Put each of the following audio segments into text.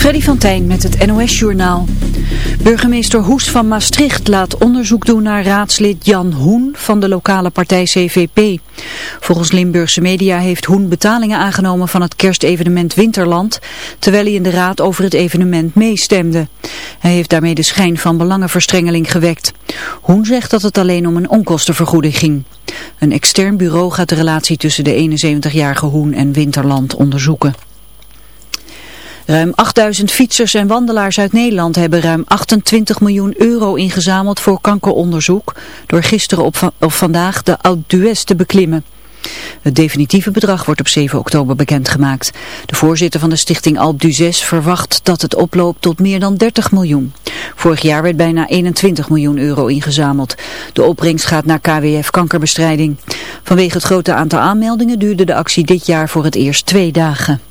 Freddy van Tijn met het NOS-journaal. Burgemeester Hoes van Maastricht laat onderzoek doen naar raadslid Jan Hoen van de lokale partij CVP. Volgens Limburgse media heeft Hoen betalingen aangenomen van het kerstevenement Winterland, terwijl hij in de raad over het evenement meestemde. Hij heeft daarmee de schijn van belangenverstrengeling gewekt. Hoen zegt dat het alleen om een onkostenvergoeding ging. Een extern bureau gaat de relatie tussen de 71-jarige Hoen en Winterland onderzoeken. Ruim 8000 fietsers en wandelaars uit Nederland hebben ruim 28 miljoen euro ingezameld voor kankeronderzoek door gisteren op of vandaag de Oud Dues te beklimmen. Het definitieve bedrag wordt op 7 oktober bekendgemaakt. De voorzitter van de stichting Alp Duzes verwacht dat het oploopt tot meer dan 30 miljoen. Vorig jaar werd bijna 21 miljoen euro ingezameld. De opbrengst gaat naar KWF kankerbestrijding. Vanwege het grote aantal aanmeldingen duurde de actie dit jaar voor het eerst twee dagen.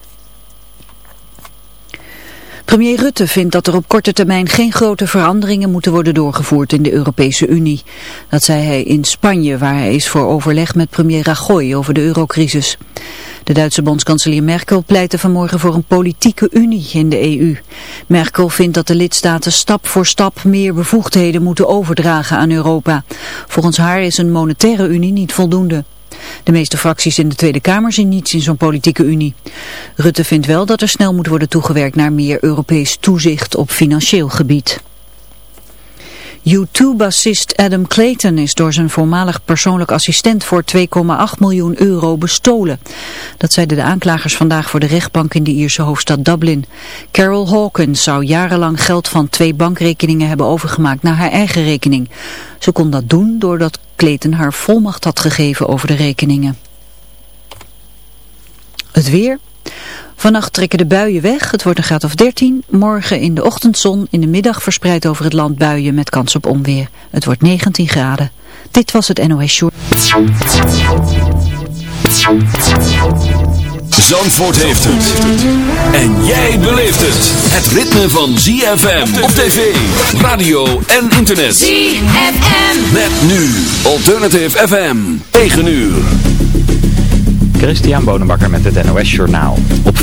Premier Rutte vindt dat er op korte termijn geen grote veranderingen moeten worden doorgevoerd in de Europese Unie. Dat zei hij in Spanje, waar hij is voor overleg met premier Rajoy over de eurocrisis. De Duitse bondskanselier Merkel pleitte vanmorgen voor een politieke unie in de EU. Merkel vindt dat de lidstaten stap voor stap meer bevoegdheden moeten overdragen aan Europa. Volgens haar is een monetaire unie niet voldoende. De meeste fracties in de Tweede Kamer zien niets in zo'n politieke unie. Rutte vindt wel dat er snel moet worden toegewerkt naar meer Europees toezicht op financieel gebied. U2-bassist Adam Clayton is door zijn voormalig persoonlijk assistent voor 2,8 miljoen euro bestolen. Dat zeiden de aanklagers vandaag voor de rechtbank in de Ierse hoofdstad Dublin. Carol Hawkins zou jarenlang geld van twee bankrekeningen hebben overgemaakt naar haar eigen rekening. Ze kon dat doen doordat Clayton haar volmacht had gegeven over de rekeningen. Het weer... Vannacht trekken de buien weg. Het wordt een graad of 13. Morgen in de ochtendzon, in de middag verspreid over het land buien met kans op onweer. Het wordt 19 graden. Dit was het NOS Short. Zandvoort heeft het. En jij beleeft het. Het ritme van ZFM op tv, radio en internet. ZFM. Met nu Alternative FM. 9 uur. Christian Bonenbakker met het NOS Journaal. Op 45%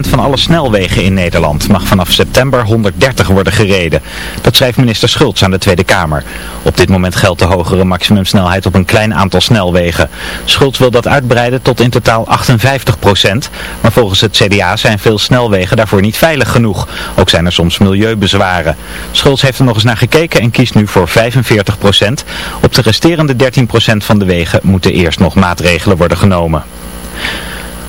van alle snelwegen in Nederland mag vanaf september 130 worden gereden. Dat schrijft minister Schultz aan de Tweede Kamer. Op dit moment geldt de hogere maximumsnelheid op een klein aantal snelwegen. Schultz wil dat uitbreiden tot in totaal 58%. Maar volgens het CDA zijn veel snelwegen daarvoor niet veilig genoeg. Ook zijn er soms milieubezwaren. Schultz heeft er nog eens naar gekeken en kiest nu voor 45%. Op de resterende 13% van de wegen moeten eerst nog maatregelen worden genomen. дома.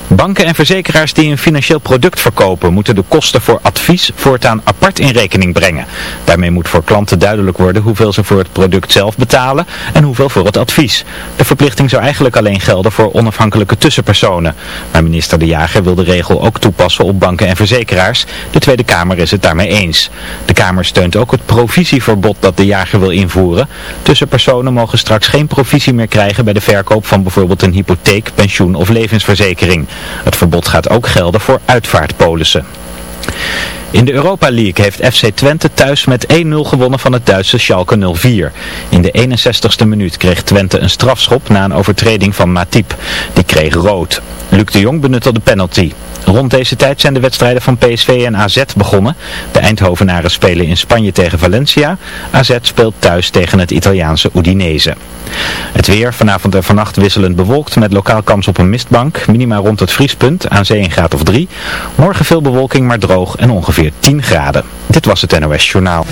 Banken en verzekeraars die een financieel product verkopen moeten de kosten voor advies voortaan apart in rekening brengen. Daarmee moet voor klanten duidelijk worden hoeveel ze voor het product zelf betalen en hoeveel voor het advies. De verplichting zou eigenlijk alleen gelden voor onafhankelijke tussenpersonen. Maar minister De Jager wil de regel ook toepassen op banken en verzekeraars. De Tweede Kamer is het daarmee eens. De Kamer steunt ook het provisieverbod dat De Jager wil invoeren. Tussenpersonen mogen straks geen provisie meer krijgen bij de verkoop van bijvoorbeeld een hypotheek, pensioen of levensverzekering. Het verbod gaat ook gelden voor uitvaartpolissen. In de Europa League heeft FC Twente thuis met 1-0 gewonnen van het Duitse Schalke 04. In de 61ste minuut kreeg Twente een strafschop na een overtreding van Matip. Die kreeg rood. Luc de Jong benutte de penalty. Rond deze tijd zijn de wedstrijden van PSV en AZ begonnen. De Eindhovenaren spelen in Spanje tegen Valencia. AZ speelt thuis tegen het Italiaanse Udinese. Het weer vanavond en vannacht wisselend bewolkt met lokaal kans op een mistbank. Minima rond het vriespunt, aan zee een graad of 3. Morgen veel bewolking maar droog en ongeveer 10 graden. Dit was het NOS Journaal.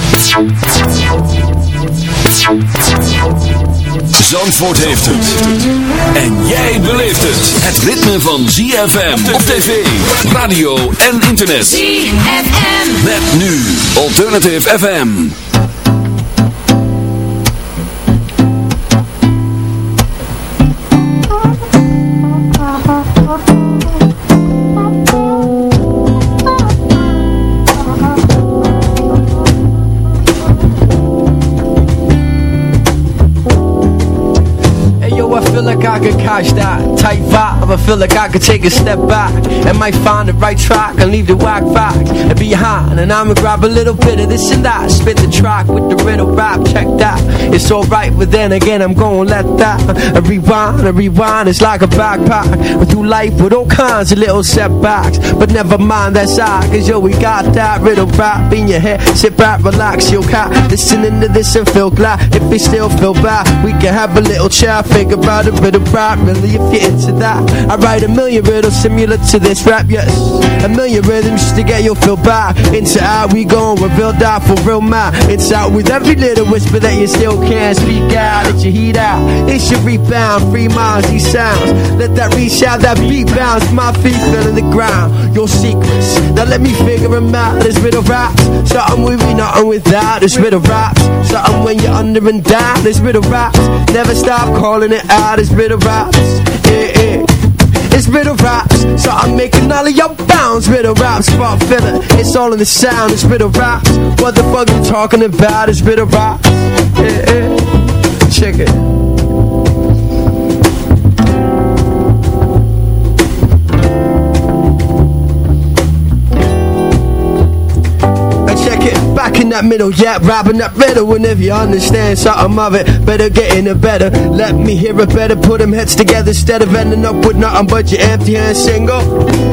Zandvoort heeft het. En jij beleeft het. Het ritme van ZFM op tv, radio en internet. ZFM. Met nu Alternative FM. Yo, I I I catch that tight vibe I feel like I could take a step back. And might find the right track And leave the whack facts behind And I'ma grab a little bit of this and that. Spit the track with the riddle rap Check that, it's alright But then again I'm gonna let that. A rewind, a rewind It's like a backpack. With through life with all kinds of little setbacks. But never mind, that's I Cause yo, we got that riddle rap in your head. Sit back, relax, your cat. Listening to this and feel glad. If you still feel bad We can have a little chat Think about a riddle rap Really, if you're into that I write a million riddles similar to this rap, yes. A million rhythms just to get you feel bad Into out we go reveal that for real man. It's out with every little whisper that you still can't speak out. Let your heat out, it should rebound. Free minds, these sounds. Let that reach out, that beat bounce. My feet feeling the ground. Your secrets, now let me figure them out. This of raps, something with me, nothing without. This of raps, something when you're under and down. This of raps, never stop calling it out. This bit of yeah, yeah. It's riddle raps, so I'm making all of your bounds Riddle raps, spot filler, it's all in the sound. It's riddle raps, what the fuck you talking about? It's riddle raps, yeah, yeah. Check it in that middle, yeah, rapping that riddle. And if you understand something of it, better get in it better. Let me hear it better, put them heads together instead of ending up with nothing but your empty hand single.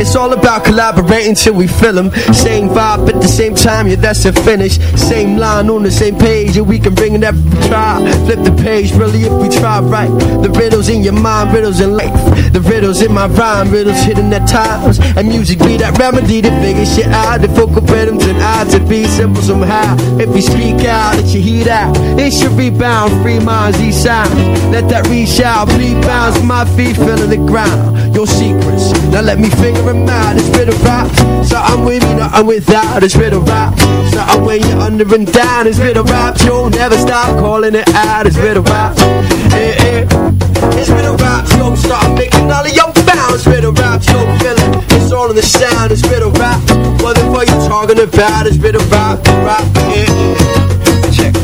It's all about collaborating till we fill them. Same vibe at the same time, yeah, that's a finish. Same line on the same page, and we can bring it every try. Flip the page, really, if we try right. The riddles in your mind, riddles in life. The riddles in my rhyme, riddles hidden at times. And music be that remedy to figure shit out. The focal rhythms and odds to be simple somehow. If you speak out, let your heat out. It should rebound, free minds, these sounds. Let that reach out, rebounds, my feet feeling the ground. Your secrets, now let me figure them out. It's bit of raps, so I'm with you, not I'm without. It's bit of raps, so I'm when you're under and down. It's bit of raps, you'll never stop calling it out. It's bit of raps, yeah, yeah. It's bit of raps, yo, start making all of your bounds. Bit of raps, yo, feeling. All in the sound. It's bit of rap. What the fuck you talking about? It's bit of rap, rap, yeah, yeah. Check.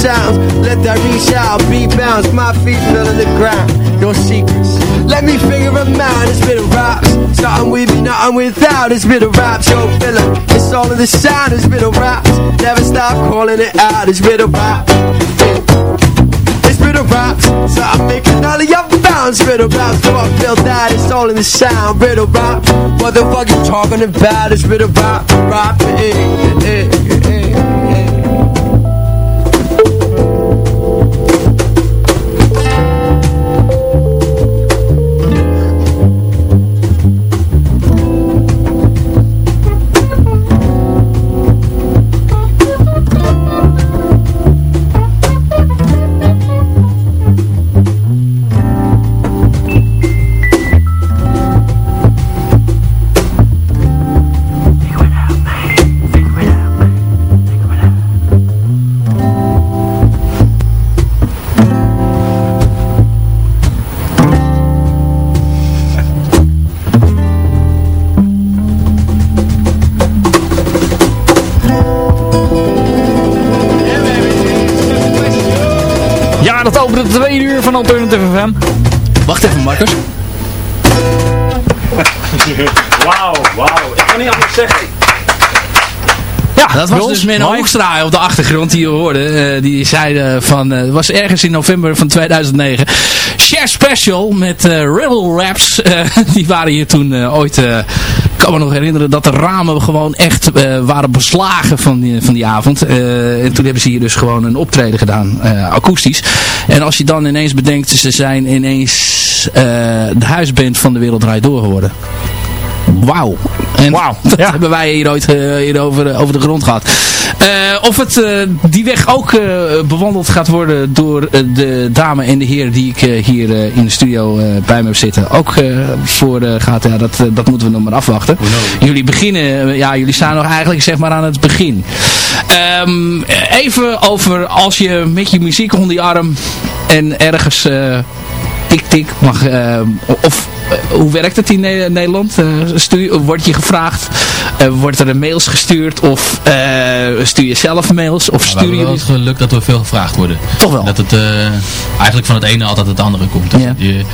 Sounds. Let that reach out, be bounce, my feet feeling the ground. No secrets, let me figure them out. It's been a raps, starting with me, nothing without. It's been a raps, yo filler. It's all in the sound. It's been a raps, never stop calling it out. It's been a rap. It's been a raps, so I'm making all of your bounds. Riddle raps, so I feel that it's all in the sound. Riddle rap, what the fuck you talking about? It's riddle rap, rap, eh, eh, eh. Van Alternative FM. Wacht even, Marcus. wauw, wauw. Ik kan niet anders zeggen. Ja, dat was dus Menno Hoekstra op de achtergrond die je hoorde. Uh, die zeiden van, uh, was ergens in november van 2009. Share Special met uh, Rebel Raps. die waren hier toen ooit, kan me nog herinneren dat de ramen gewoon echt waren beslagen van die, van die avond. en toen hebben ze hier dus gewoon een optreden gedaan, akoestisch. En als je dan ineens bedenkt, ze zijn ineens de huisband van de Wereld Draait Door geworden. Wauw. En dat ja. hebben wij hier ooit eh, hier over, over de grond gehad. Eh, of het, eh, die weg ook eh, bewandeld gaat worden door eh, de dame en de heer die ik eh, hier eh, in de studio eh, bij me heb zitten. Ook eh, voor eh, gaat, ja, dat, eh, dat moeten we nog maar afwachten. Jullie beginnen, eh, ja, jullie staan nog eigenlijk zeg maar aan het begin. Ehm, even over als je met je muziek onder je arm en ergens eh, tik tik mag, eh, of eh, hoe werkt het in Ne- Nederland? Eh, stuur, word je gevraagd? Wordt er een mails gestuurd? Of stuur je zelf mails? Of we sturen hebben wel jullie... het geluk dat we veel gevraagd worden. Toch wel? Dat het eigenlijk van het ene altijd het andere komt. Je,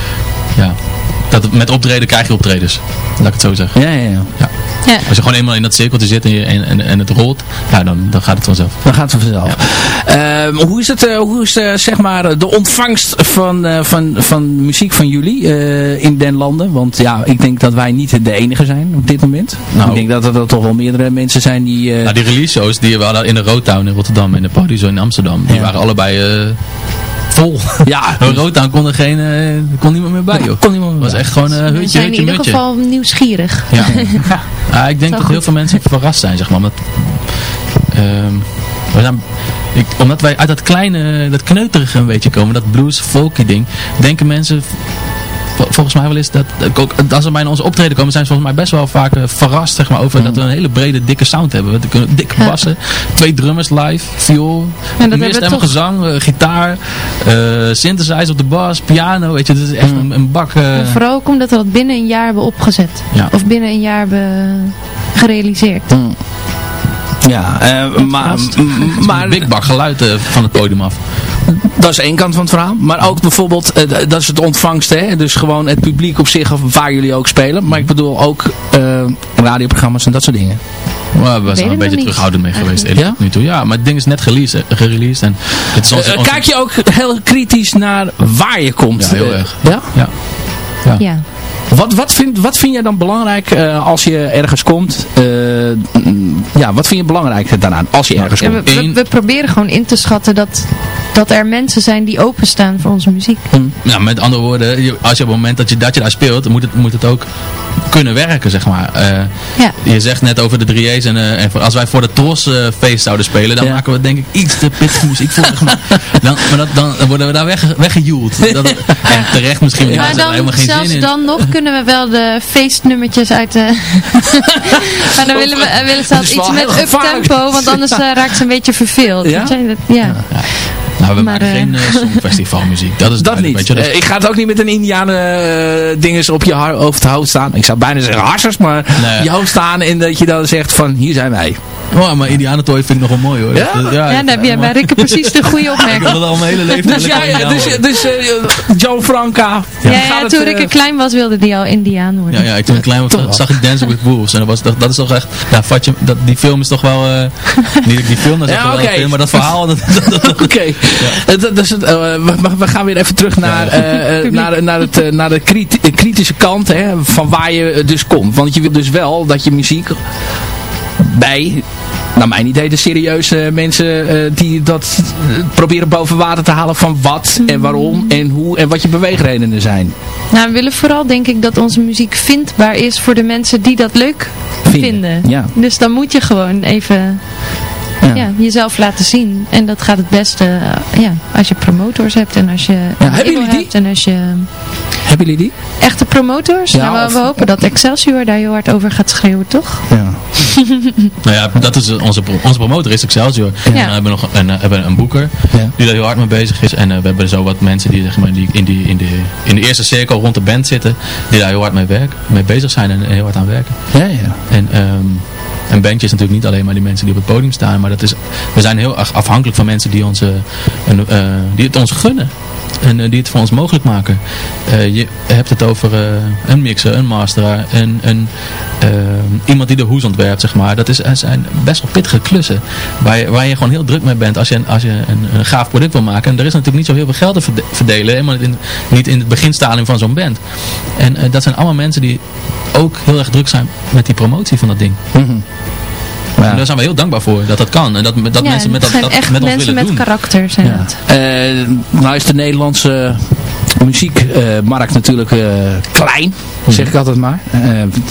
ja, dat met optreden krijg je optredens. Laat ik het zo zeggen. Ja, ja, ja. Ja. Ja. Als je gewoon eenmaal in dat cirkeltje zit en, je, en, en, en het rolt, ja, dan, dan gaat het vanzelf. Dan gaat het vanzelf. Ehm, hoe is het, eh, hoe is eh, zeg maar de ontvangst van, eh, van, van muziek van jullie eh, in den landen? Want ja, ik denk dat wij niet de enige zijn op dit moment. Nou. ik denk dat er toch wel meerdere mensen zijn die... eh, Nou, die release shows die we hadden in de Roadtown in Rotterdam en de Paradiso in Amsterdam, die Ja. waren allebei eh, vol. ja, In Roadtown kon er geen, eh, er kon niemand meer bij joh. kon iemand Het was echt gewoon een We hutje, zijn in hutje, ieder geval nieuwsgierig. Ja. ja, ik denk dat heel veel mensen verrast zijn, zeg maar. Omdat, ehm, we zijn, ik, omdat wij uit dat kleine, dat kneuterige een beetje komen, dat blues folky ding, denken mensen volgens mij wel eens dat, dat ook, als we bij onze optreden komen, zijn ze volgens mij best wel vaak eh, verrast zeg maar, over dat we een hele brede, dikke sound hebben. We kunnen dikke Ja. bassen, twee drummers live, viool, we meerstemmig toch- gezang, eh, gitaar, eh synthesizer op de bas, piano, weet je, het is echt een, een bak. En vooral ook omdat we dat binnen een jaar hebben opgezet. Ja. Of binnen een jaar hebben gerealiseerd. ja eh, maar, maar big bak geluid van het podium af. Dat is één kant van het verhaal. Maar ook bijvoorbeeld, eh, dat is het ontvangst. Hè? Dus gewoon het publiek op zich, of waar jullie ook spelen. Maar ik bedoel ook eh, radioprogramma's en dat soort dingen. Maar we zijn een beetje terughoudend mee geweest tot nu toe. Ja, maar het ding is net gereleased. eh, gereleased en het is onze, onze- kijk je ook heel kritisch naar waar je komt? Ja, heel erg. Ja? Ja. Ja. Wat, wat, vind, wat vind jij dan belangrijk eh, als je ergens komt? Eh, ja, wat vind je belangrijk daaraan als je ergens Ja, komt? we, we, proberen gewoon in te schatten dat, dat er mensen zijn die openstaan voor onze muziek. ja, met andere woorden, als je op het moment dat je, dat je daar speelt, moet het, moet het ook kunnen werken, zeg maar. Eh, Ja. Je zegt net over de 3A's en, eh, en voor- als wij voor de Tros eh, feest zouden spelen, dan Ja. maken we denk ik iets te pittige muziek voor, zeg maar. Dan, maar dat, dan worden we daar weg, weggejoeld. Dat, en terecht misschien, maar dan, helemaal geen zelfs zin in. dan nog kunnen we wel de feestnummertjes uit de... maar dan willen we, willen ze altijd iets met up-tempo, want anders eh, raakt ze een beetje verveeld. Ja? Dat- ja. Nou, we maar, maken geen uh, songfestivalmuziek. Dat is Dat niet. Weet je, dat is- ik ga het ook niet met een indianen eh, dinges op je hoofd hoofd staan. Ik zou bijna zeggen harsers, maar Nee. je hoofd staan en dat je dan zegt van hier zijn wij. Oh, maar Indianentooi vind ik nog wel mooi hoor. Ja? Dat- Ja, dan heb je bij Rikke precies de goede Ik wil opmerking. dat al mijn hele leven. Dus, ja, dus, dus eh, Joe Franca. Ja, toen eh, Rikke klein was wilde die al Indiaan worden. Ja, ja, ik toen ik klein was, zag ik Dancing with Wolves. En dat, was, dat, dat is toch echt... Ja, vat je, dat, die film is toch wel... eh niet dat die film, dat is Ja, wel film, maar dat verhaal... Oké, Het- dat is het, eh, we, we- gaan weer even terug naar, eh, eh, naar, naar, het, eh, naar de kriti- eh, kritische kant hè, van waar je eh, dus komt. Want je wil dus wel dat je muziek bij, naar mijn idee, de serieuze mensen eh, die dat eh, proberen boven water te halen van wat en waarom en hoe en wat je beweegredenen zijn. Nou, we willen vooral denk ik dat onze muziek vindbaar is voor de mensen die dat leuk Vinden, vinden. ja. Dus dan moet je gewoon even Ja. ja. jezelf laten zien. En dat gaat het beste eh, ja, als je promotors hebt en als je een hebben jullie die? hebt en als je Hebben jullie die? echte promotors. Ja, nou, we, of- hopen dat Excelsior daar heel hard over gaat schreeuwen, toch? Ja. nou ja, dat is onze, onze promotor is Excelsior. En dan hebben we nog een, eh, hebben een boeker Ja. die daar heel hard mee bezig is. En eh, we hebben zo wat mensen die, zeg maar, die in, die, in, de, in de eerste cirkel rond de band zitten. Die daar heel hard mee, werk, mee bezig zijn en heel hard aan werken. Ja, ja. En ehm, een bandje is natuurlijk niet alleen maar die mensen die op het podium staan. Maar dat is, we zijn heel afhankelijk van mensen die, ons, eh, eh, die het ons gunnen. En eh, die het voor ons mogelijk maken. Je hebt het over een mixer, een masteraar, een, iemand die de hoes ontwerpt, zeg maar. Dat is, zijn best wel pittige klussen. Waar je, waar je gewoon heel druk mee bent als je, een- als je een, gaaf product wil maken. En er is natuurlijk niet zo heel veel geld te verde- verdelen. Helemaal niet in, het beginstadium van zo'n band. En dat zijn allemaal mensen die ook heel erg druk zijn met die promotie van dat ding. Ja. Daar zijn we heel dankbaar voor dat dat kan. En dat, dat ja, mensen met dat, zijn dat echt met ons mensen willen met doen. karakter zijn Ja. dat. Eh, nou is de Nederlandse muziekmarkt natuurlijk klein, zeg ik altijd maar.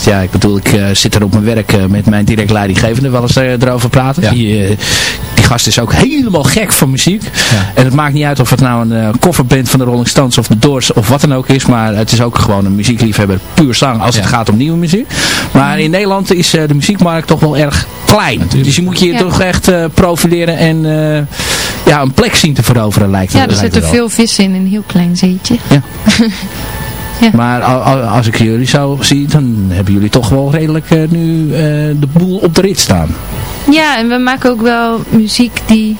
ja, ik bedoel, ik zit er op mijn werk met mijn direct leidinggevende wel eens erover praten. Die, die gast is ook helemaal gek van muziek. En het maakt niet uit of het nou een coverband van de Rolling Stones of de Doors of wat dan ook is. Maar het is ook gewoon een muziekliefhebber puur zang als het gaat om nieuwe muziek. Maar in Nederland is de muziekmarkt toch wel erg klein. Dus je moet je toch echt profileren en ja, een plek zien te veroveren lijkt Ja, er zitten veel vissen in een heel klein zeetje. Ja. ja. Maar als ik jullie zo zie, dan hebben jullie toch wel redelijk uh, nu uh, de boel op de rit staan. Ja, en we maken ook wel muziek die,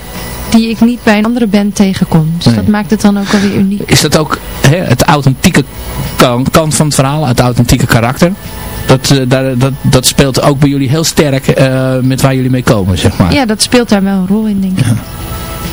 die ik niet bij een andere band tegenkom. Dus nee. dat maakt het dan ook wel weer uniek. Is dat ook hè, het authentieke kant van het verhaal, het authentieke karakter? Dat, uh, daar, dat, dat speelt ook bij jullie heel sterk met waar jullie mee komen, zeg maar. Ja, dat speelt daar wel een rol in, denk ik. Ja.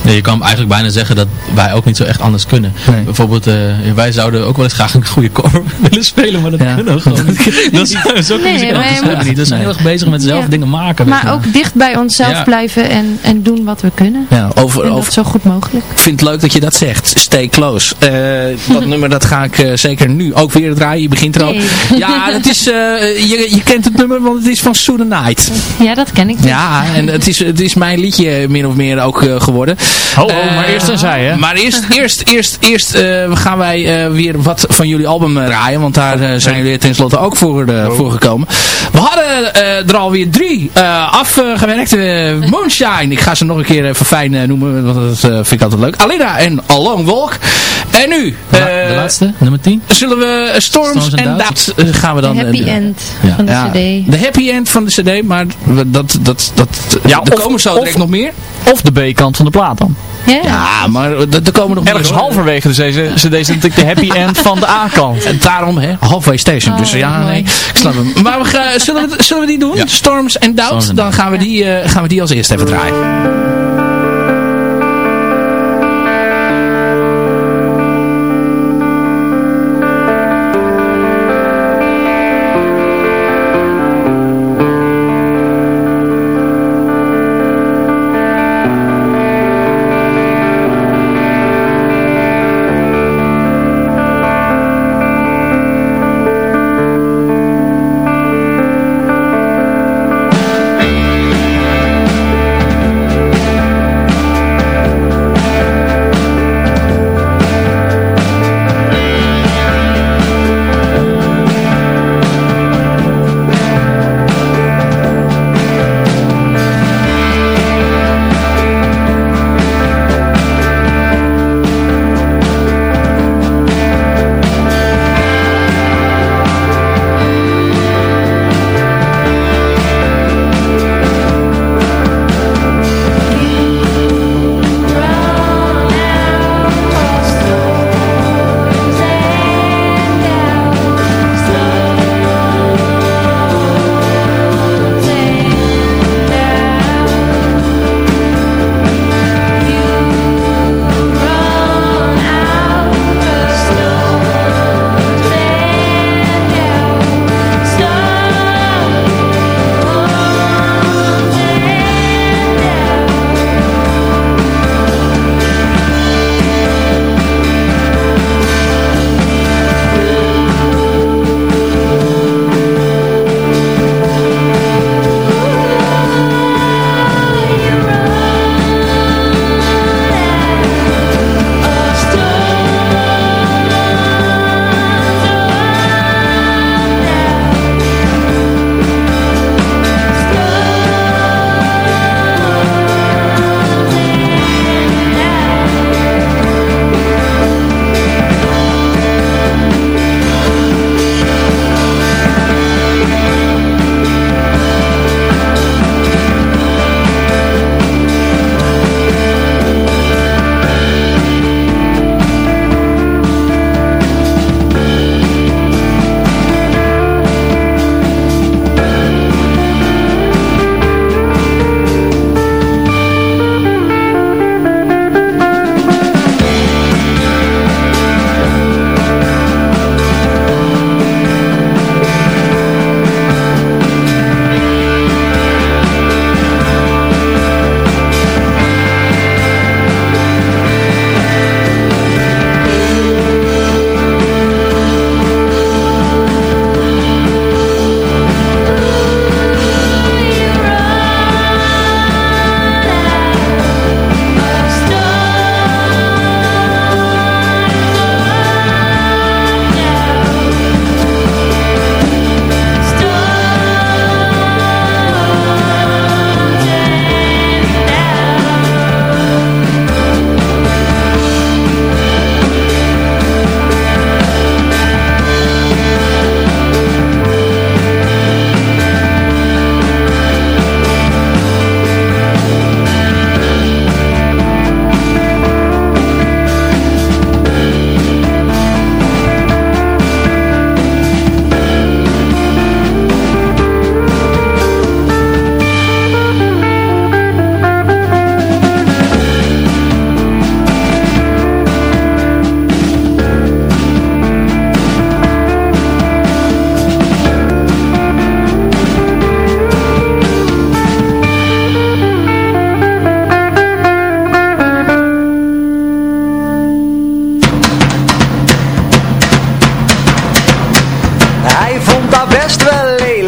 Nee, je kan eigenlijk bijna zeggen dat wij ook niet zo echt anders kunnen. Nee. Bijvoorbeeld, uh, wij zouden ook wel eens graag een goede core willen spelen, maar dat ja. kunnen we gewoon niet. dat zijn zo nee, we niet. We zijn heel erg bezig met zelf ja. dingen maken. Maar ook dicht bij onszelf blijven en, en doen wat we kunnen. Ja, over, en over, zo goed mogelijk. Ik vind het leuk dat je dat zegt. Stay close. Uh, dat nummer dat ga ik uh, zeker nu ook weer draaien. Je begint er al. Ja, dat is, je, je kent het nummer, want het is van Soon Night. Ja, dat ken ik. Ja, en het is, het is mijn liedje min of meer ook geworden. Oh, oh maar eerst een zij, hè? Maar eerst, eerst, eerst, eerst uh, gaan wij uh, weer wat van jullie album draaien. Want daar uh, zijn jullie tenslotte ook voor, oh. voor gekomen. We hadden er alweer drie afgewerkt. Moonshine. Ik ga ze nog een keer even fijn noemen. Want dat vind ik altijd leuk. Alina en Along Walk. En nu... de laatste, nummer 10. Zullen we Storms, en dat gaan we dan... De happy end ja. van de ja, cd. De happy end van de cd. Maar dat, dat, dat, ja, er komen zo direct nog meer. Of de B-kant van de plaat dan. Ja, ja maar er komen nog Ergens meer, halverwege de deze, deze natuurlijk de happy end van de A-kant. En daarom, hè, halfway station. dus oh, ja, nee, ik snap hem. Maar we gaan, zullen, we, zullen we die doen? Ja. Storms and Doubt. Dan gaan we, die, uh, gaan we die als eerste even draaien.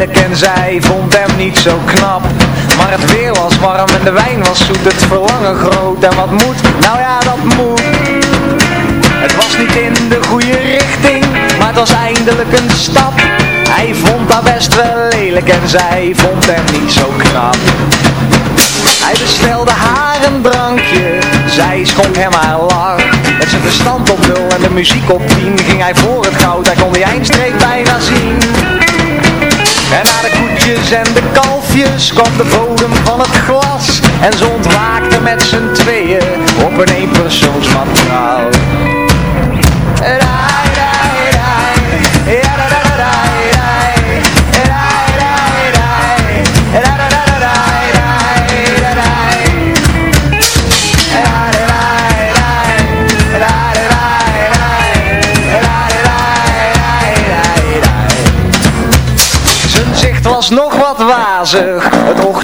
En zij vond hem niet zo knap. Maar het weer was warm en de wijn was zoet, het verlangen groot. En wat moet? Nou ja, dat moet. Het was niet in de goede richting, maar het was eindelijk een stap. Hij vond haar best wel lelijk en zij vond hem niet zo knap. Hij bestelde haar een drankje, zij schonk hem haar lach. Met zijn verstand op nul en de muziek op tien Ging hij voor het goud, hij kon die eindstreep bijna zien En na de koetjes en de kalfjes kwam de bodem van het glas. En ze ontwaakten met z'n tweeën op een eenpersoonsmatras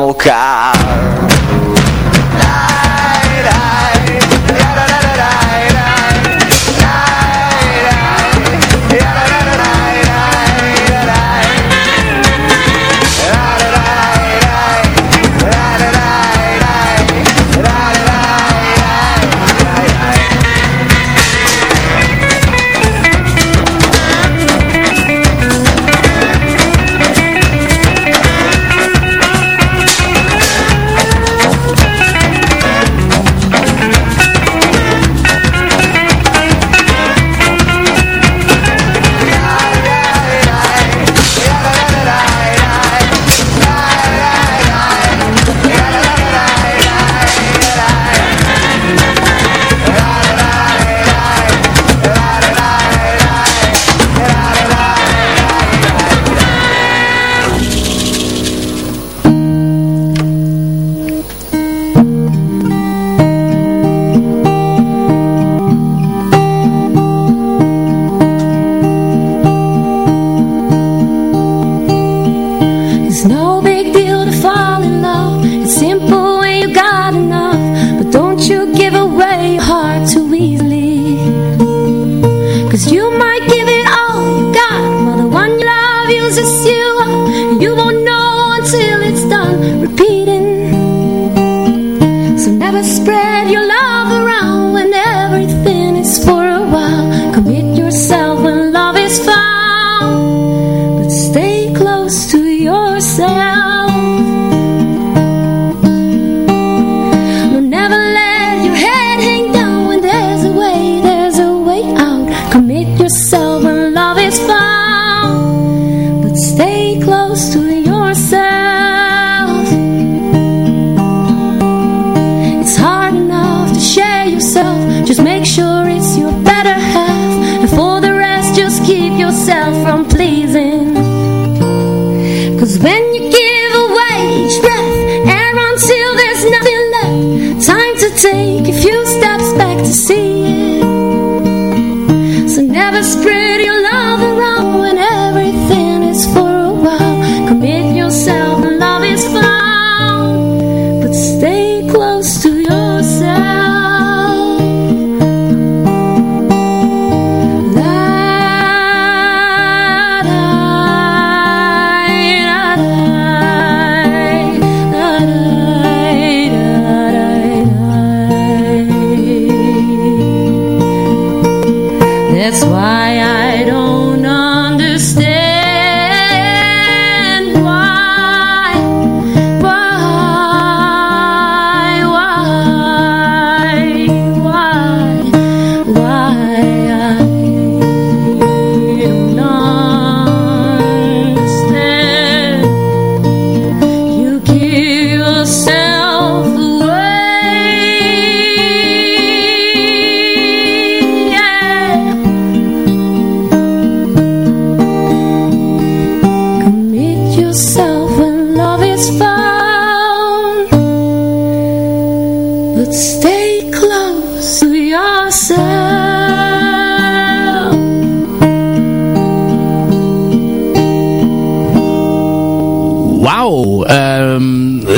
geketend aan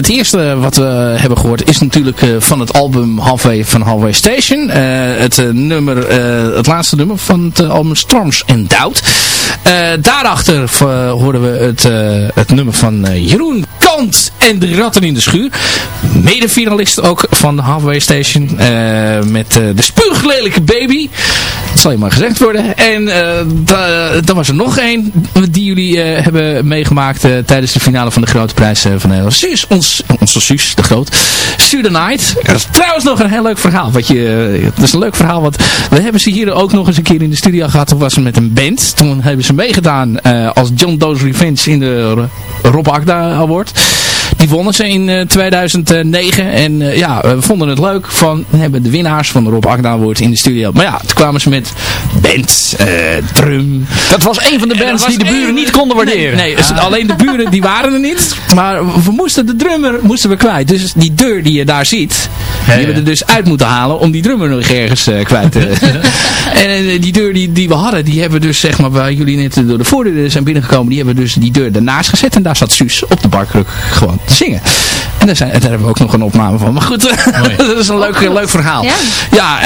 het eerste wat we hebben gehoord is natuurlijk van het album Halfway van Halfway Station. het, nummer, het laatste nummer van het album Storms and Doubt. daarachter hoorden we het, het nummer van Jeroen Kant en de Ratten in de Schuur. Mede-finalist ook van Halfway Station. met de spuuglelijke baby. Dat zal je maar gezegd worden. En dan was er nog één die jullie hebben meegemaakt tijdens de finale van de Grote Prijs van Nederland. Suus, ons, onze Suus, de Groot. Sue Night. Dat is trouwens nog een heel leuk verhaal. Wat je, dat is een leuk verhaal. Want we hebben ze hier ook nog eens een keer in de studio gehad. Toen was ze met een band. Toen hebben ze meegedaan als John Doe's Revenge in de Rob Agda Award. Die wonnen ze in 2009. Eh, en uh, ja, we vonden het leuk. Van, we hebben de winnaars van de Rob Award in de studio. Maar ja, toen kwamen ze met band, uh, drum. Dat was een van de bands die de buren niet konden waarderen. Nee, nee alleen de buren die waren er niet. Maar we moesten de drummer moesten we kwijt. Dus die deur die je daar ziet, die hebben we er dus uit moeten halen om die drummer nog ergens kwijt te... en die deur die, die we hadden, die hebben we dus zeg maar, waar jullie net door de voordeur zijn binnengekomen, die hebben we dus die deur daarnaast gezet. En daar zat Suus op de barkruk gewoon zingen. En daar, zijn, daar hebben we ook nog een opname van. Maar goed, dat is een leuk, leuk verhaal. Ja, ja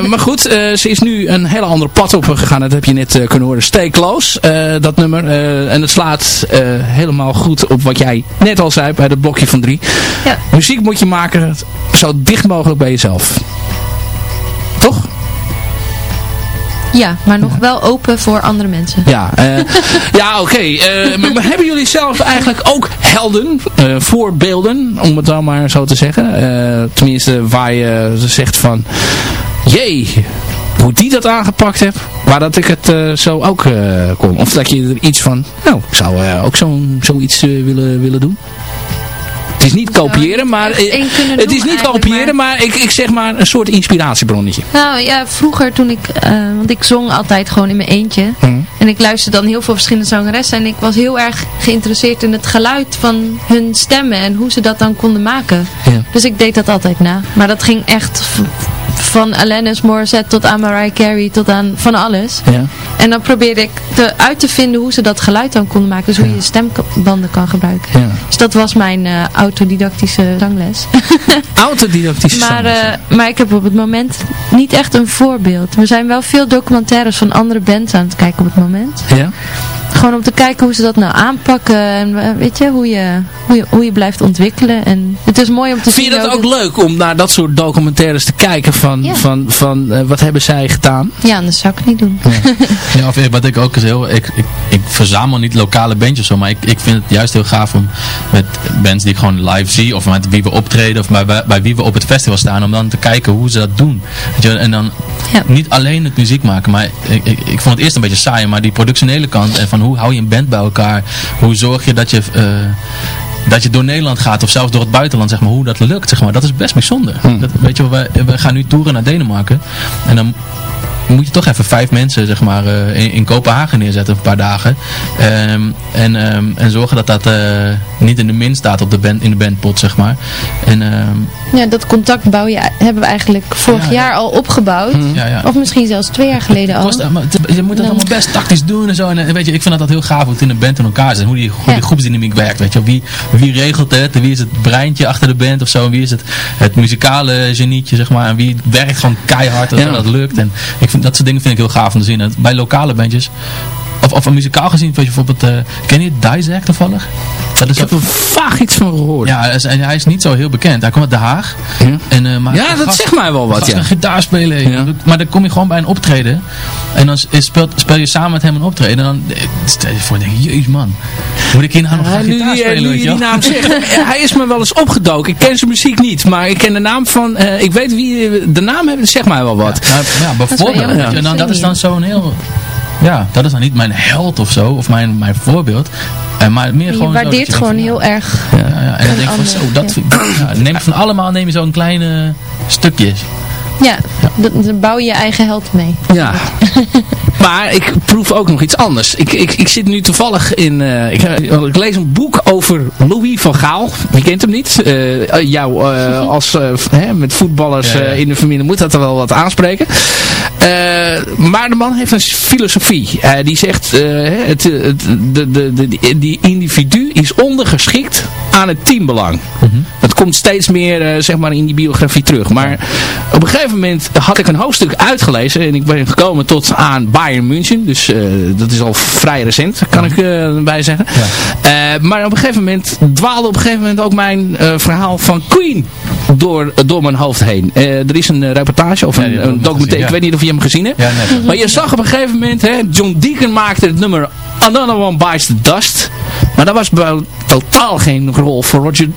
uh, maar goed, uh, ze is nu een hele andere pad op gegaan. Dat heb je net uh, kunnen horen. Stay Close, dat nummer. en het slaat helemaal goed op wat jij net al zei bij het blokje van drie. Ja. Muziek moet je maken zo dicht mogelijk bij jezelf. Toch? Ja, maar nog wel open voor andere mensen. Ja, uh, ja oké. Okay. Uh, maar hebben jullie zelf eigenlijk ook helden, uh, voorbeelden, om het dan maar zo te zeggen? tenminste, waar je zegt van, jee, hoe die dat aangepakt heeft, waar dat ik het zo ook kon. Of dat je er iets van, nou, ik zou ook zo'n zoiets willen, willen doen. Het is niet kopiëren, maar het is niet kopiëren, maar, ik, ik zeg maar een soort inspiratiebronnetje. Nou ja, vroeger toen ik, uh, want ik zong altijd gewoon in mijn eentje. Mhm. En ik luisterde dan heel veel verschillende zangeressen. En ik was heel erg geïnteresseerd in het geluid van hun stemmen en hoe ze dat dan konden maken. Ja. Dus ik deed dat altijd na. Maar dat ging echt van Alanis Morissette tot aan Mariah Carey tot aan van alles. Ja. En dan probeerde ik te, uit te vinden hoe ze dat geluid dan konden maken. Dus hoe je stembanden kan gebruiken. Ja. Dus dat was mijn uh, autodidactische zangles. autodidactische maar? Uh, maar ik heb op het moment niet echt een voorbeeld. Er zijn wel veel documentaires van andere bands aan het kijken op het moment. Ja. Gewoon om te kijken hoe ze dat nou aanpakken. En eh, weet je, hoe je, hoe je, hoe je blijft ontwikkelen. En het is mooi om te zien. Vind je dat ook, leuk om naar dat soort documentaires te kijken van, van, van uh, wat hebben zij gedaan? Ja, dat zou ik niet doen. Ja, of wat ik ook is heel, ik, ik, ik verzamel niet lokale bandjes zo, maar ik, ik vind het juist heel gaaf om met bands die ik gewoon live zie, of met wie we optreden, of bij, bij, wie we op het festival staan, om dan te kijken hoe ze dat doen. Weet je, en dan niet alleen het muziek maken, maar ik, ik, ik vond het eerst een beetje saai, maar die productionele kant en van hoe hou je een band bij elkaar? Hoe zorg je dat je... Uh, dat je door Nederland gaat of zelfs door het buitenland, zeg maar, hoe dat lukt, zeg maar, dat is best bijzonder. Hmm. Dat, weet je, we, we gaan nu toeren naar Denemarken en dan moet je toch even vijf mensen zeg maar, uh, in, in, Kopenhagen neerzetten een paar dagen. Um, en, um, en zorgen dat dat uh, niet in de min staat op de band, in de bandpot, zeg maar. En, um, ja, dat contact bouw je, hebben we eigenlijk vorig ja, jaar ja. al opgebouwd. Ja, of misschien zelfs twee jaar geleden al. maar je moet dat allemaal best tactisch doen en zo. En weet je, ik vind dat, dat heel gaaf hoe het in een band in elkaar zit. Hoe die, hoe die groepsdynamiek werkt, weet je. Wie, wie regelt het? Wie is het breintje achter de band of zo? En wie is het, het muzikale genietje, zeg maar. En wie werkt gewoon keihard dat dat lukt. En ik dat soort dingen vind ik heel gaaf om te zien. En bij lokale bandjes of, of muzikaal gezien, weet je bijvoorbeeld, uh, ken je Dizak toevallig? Dat is ik heb er vaag iets van gehoord. Ja, en hij is niet zo heel bekend. Hij komt uit Den Haag. Ja, en, uh, maar ja dat zegt mij wel wat. Ja. een gitaar spelen. Ja. Maar dan kom je gewoon bij een optreden. En dan speelt, speel je samen met hem een optreden. En dan stel je voor, denk je, jezus man. Moet ik hier nou nog gaan gitaar spelen? Nu je die naam zegt. hij is me wel eens opgedoken. Ik ken zijn muziek niet. Maar ik ken de naam van... Uh, ik weet wie de naam heeft. Zeg mij wel wat. Ja, nou, ja bijvoorbeeld. Dat, en dan, dat is dan zo'n heel ja, dat is dan niet mijn held of zo, of mijn, mijn voorbeeld. Uh, maar meer je gewoon waardeert zo gewoon heel erg. Ja, ja, en dan denk ik van zo, dat, ja, neem van allemaal neem je zo'n kleine stukjes. Ja, dan bouw je je eigen held mee. Ja. Maar ik proef ook nog iets anders. Ik, ik, ik zit nu toevallig in... Uh, ik, ik, lees een boek over Louis van Gaal. Wie kent hem niet? Uh, jou als met voetballers in de familie moet dat er wel wat aanspreken. maar de man heeft een filosofie. die zegt... het, het, de, de, de, die individu is ondergeschikt aan het teambelang. Dat komt steeds meer zeg maar in die biografie terug. Maar op een gegeven moment had ik een hoofdstuk uitgelezen en ik ben gekomen tot aan Bayern München. Dus dat is al vrij recent, kan ik bij zeggen. maar op een gegeven moment dwaalde op een gegeven moment ook mijn verhaal van Queen door, door mijn hoofd heen. er is een reportage of een, een documentaire, ik weet niet of je hem gezien hebt. maar je zag op een gegeven moment, hè, John Deacon maakte het nummer Another One Bites the Dust. Maar daar was totaal geen rol voor Roger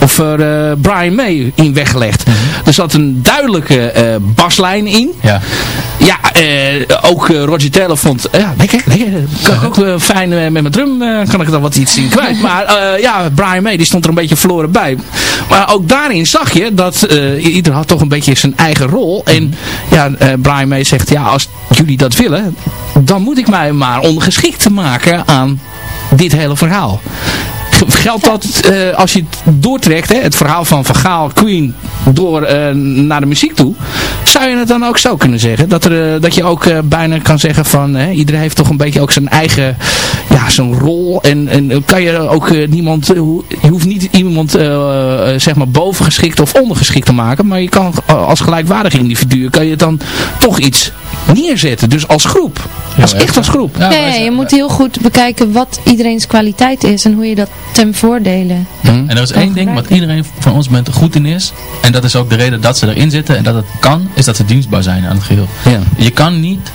of uh, Brian May in weggelegd. Mhm. Er zat een duidelijke uh, baslijn in. Ja, ja uh, ook Roger Taylor vond, ja, lekker, lekker. Kan ik ook fijn met mijn drum, kan ik dan wat iets in kwijt. Maar ja, Brian May, die stond er een beetje verloren bij. Maar ook daarin zag je dat ieder had toch een beetje zijn eigen rol. En ja, Brian May zegt, ja, als jullie dat willen, dan moet ik mij maar ongeschikt maken aan dit hele verhaal geldt dat uh, als je het doortrekt, hè, het verhaal van Van Gaal, Queen, door uh, naar de muziek toe, zou je het dan ook zo kunnen zeggen? Dat, er, uh, dat je ook bijna kan zeggen van, iedereen heeft toch een beetje ook zijn eigen, ja, zijn rol en, en kan je ook niemand, je hoeft iemand zeg maar bovengeschikt of ondergeschikt te maken, maar je kan als gelijkwaardig individu, kan je dan toch iets neerzetten. Dus als groep. Als echt als groep. Ja, ja, je moet heel goed bekijken wat iedereen's kwaliteit is en hoe je dat ten voordele. Hm. En er is één ding wat iedereen van ons bent goed in is. En dat is ook de reden dat ze erin zitten en dat het kan, is dat ze dienstbaar zijn aan het geheel. Ja. Je kan niet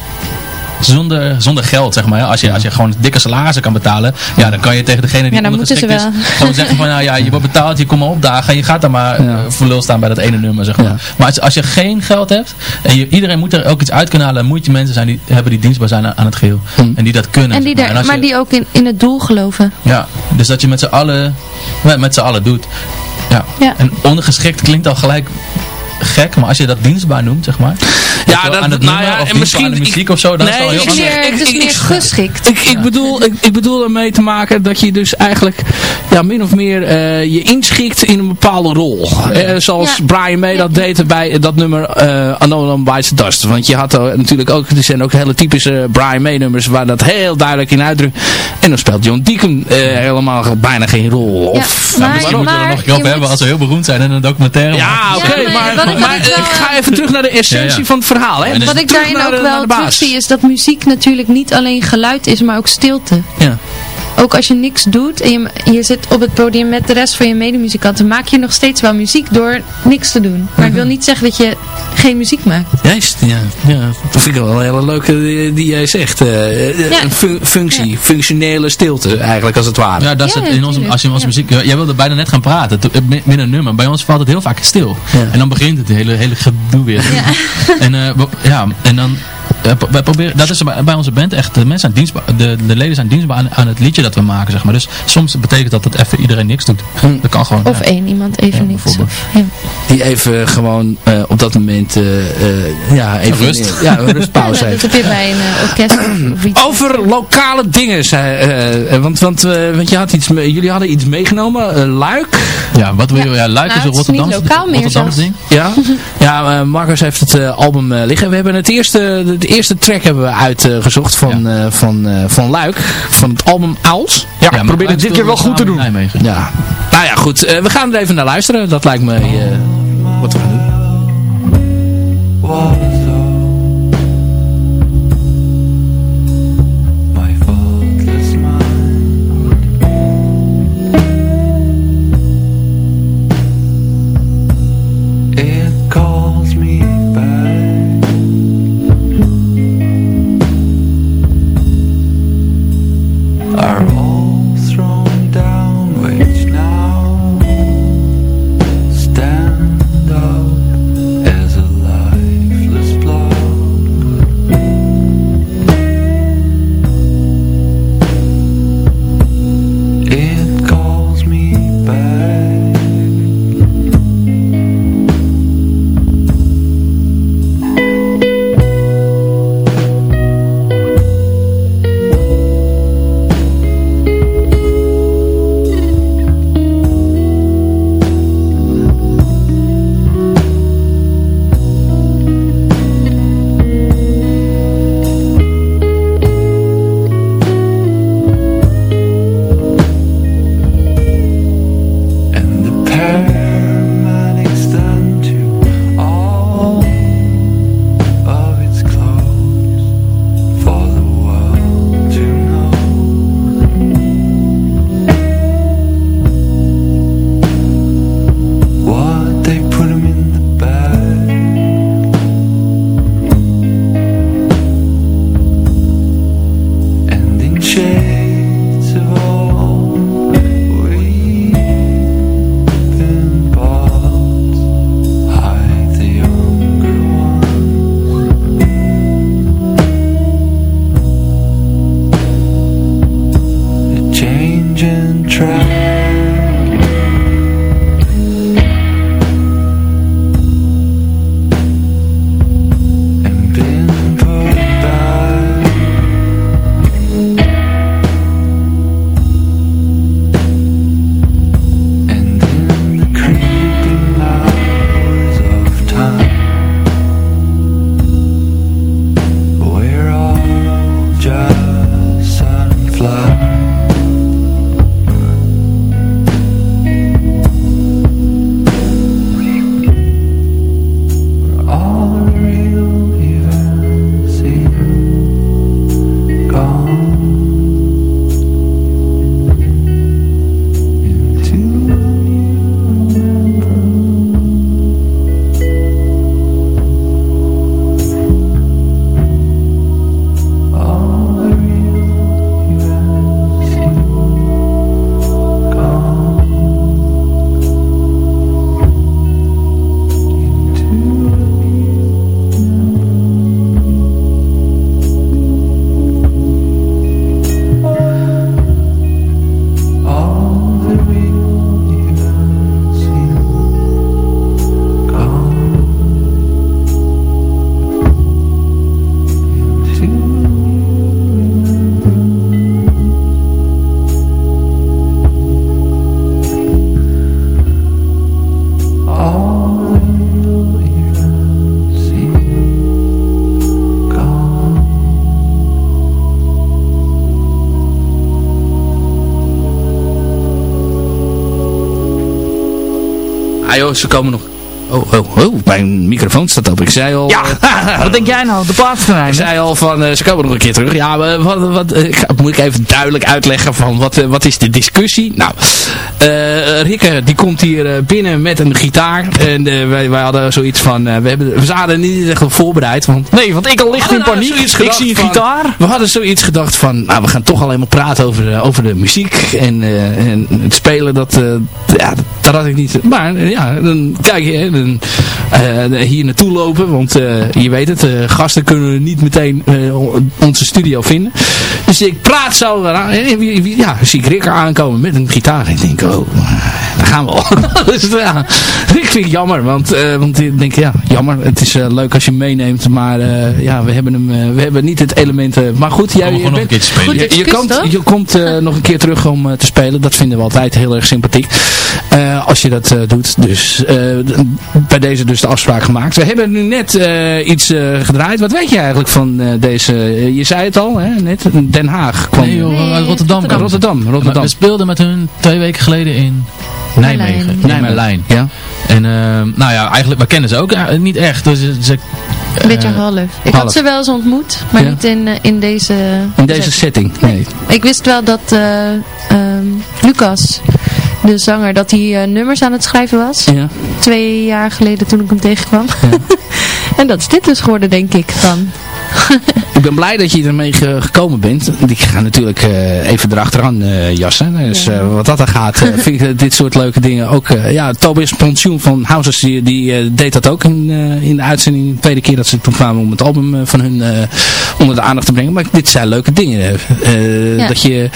zonder, zonder geld, zeg maar. Als je, als je gewoon dikke salarissen kan betalen, ja, dan kan je tegen degene die ja, ondergeschikt is, gewoon zeggen van, nou ja, je wordt betaald, je komt maar opdagen en je gaat dan maar ja. voor lul staan bij dat ene nummer, zeg maar. Maar als, als je geen geld hebt, en je, iedereen moet er ook iets uit kunnen halen, moet je mensen zijn die hebben die dienstbaar zijn aan, het geheel. Hm. En die dat kunnen. En die maar, maar die ook in, in het doel geloven. Ja, dus dat je met z'n allen, met, met z'n allen doet. Ja. ja. En ondergeschikt klinkt al gelijk gek, maar als je dat dienstbaar noemt, zeg maar. Ja, dat, aan het nou ja, of misschien aan de muziek of zo, dan nee, is heel anders. Het is meer geschikt. Ik, ik, bedoel, ik, ik bedoel ermee te maken dat je dus eigenlijk ja, min of meer uh, je inschikt in een bepaalde rol. Uh, zoals Brian May dat deed bij dat nummer uh, Anonym Bites the Dust. Want je had er natuurlijk ook, er zijn ook hele typische Brian May nummers waar dat heel duidelijk in uitdrukt. En dan speelt John Deacon helemaal bijna geen rol. Of, ja, maar, misschien moeten we er nog een keer hebben als we heel beroemd zijn in een documentaire. Ja, oké, maar maar, ik ga even terug naar de essentie van het verhaal. Hè? Wat ik daarin ook wel terug zie is dat muziek natuurlijk niet alleen geluid is, maar ook stilte. Ja ook als je niks doet en je, je zit op het podium met de rest van je medemuzikanten, maak je nog steeds wel muziek door niks te doen. Maar ik wil niet zeggen dat je geen muziek maakt. Juist, ja. ja dat vind ik wel een hele leuke die, die jij zegt. Uh, ja. functie, functionele stilte eigenlijk als het ware. Ja, dat is het in onze, als je in onze muziek, jij wilde bijna net gaan praten, midden een nummer. Bij ons valt het heel vaak stil. En dan begint het hele, hele gedoe weer. En, uh, ja, en dan wij proberen, dat is bij onze band echt, de, mensen zijn dienstbaar, de, de leden zijn dienstbaar aan, aan, het liedje dat we maken, zeg maar. Dus soms betekent dat dat even iedereen niks doet. Hm. Dat kan gewoon. Of één iemand even ja, niks. ja. Die even gewoon uh, op dat moment, uh, ja, even rust. ja, een rustpauze heeft. Dat heb je bij een orkest of iets. Over lokale dingen, zei, want, want, want je had iets, jullie hadden iets meegenomen, Luik. Ja, wat wil je, ja, Luik nou, is een Rotterdamse, Rotterdamse ding. Ja, ja Marcus heeft het album liggen. We hebben het eerste, het eerste track hebben we uitgezocht van, ja. uh, van, uh, van Luik. Van het album Owls. Ja, ja probeer het dit keer wel goed te doen. Ja. Nou ja, goed. Uh, we gaan er even naar luisteren. Dat lijkt me wat we gaan doen. try. Ze komen nog. Oh, oh, mijn microfoon staat op. Ik zei al... Ja, uh, wat denk jij nou? De plaatsterrein? Ik zei al van, uh, ze komen nog een keer terug. Ja, wat, wat, uh, moet ik even duidelijk uitleggen van wat, wat is de discussie? Nou, Rikke die komt hier binnen met een gitaar. En wij, wij hadden zoiets van, we, hebben, we zaten niet echt voorbereid. Want, nee, want ik al licht in paniek. Ik zie een van, gitaar. We hadden zoiets gedacht van, nou we gaan toch alleen maar praten over, over de muziek. En, en het spelen, dat, ja, dat had ik niet. Maar ja, dan kijk je dan, uh, hier naartoe lopen. Want uh, je weet het, uh, gasten kunnen niet meteen onze studio vinden. Dus ik praat zo. ja, zie ik Rikker aankomen met een gitaar. Ik denk, oh, daar gaan we al. dus ja, ik vind het jammer. Want, want ik denk, ja, jammer. Het is leuk als je hem meeneemt. Maar ja, we hebben, hem, we hebben niet het element. maar goed, jij, je, bent, goed, je, je, komt, je komt nog een keer terug om te spelen. Dat vinden we altijd heel erg sympathiek. als je dat doet. Dus bij deze dus de afspraak gemaakt. We hebben nu net uh, iets uh, gedraaid. Wat weet je eigenlijk van uh, deze... je zei het al, hè, net. Den Haag kwam. Nee, joh, nee, Rotterdam. Rotterdam. Rotterdam. Rotterdam. we speelden met hun twee weken geleden in Nijmegen. Nijmegen. Ja. En nou ja, eigenlijk, we kennen ze ook niet echt. Dus ze, een beetje half. Ik half. had ze wel eens ontmoet, maar Ja. niet in, in deze... In deze setting. Nee. Ik wist wel dat eh, ehm, Lucas, de zanger, dat hij eh, nummers aan het schrijven was. Ja. Twee jaar geleden toen ik hem tegenkwam. en dat is dit dus geworden, denk ik, dan. Ik ben blij dat je ermee ge- gekomen bent. Ik ga natuurlijk eh, even erachteraan eh jassen. Dus wat dat er gaat, vind ik dit soort leuke dingen ook... ja, Tobias Pensioen van Houses, die, die deed dat ook in, in de uitzending. De tweede keer dat ze toen kwamen om het album van hun onder de aandacht te brengen. Maar dit zijn leuke dingen. Ja. Dat je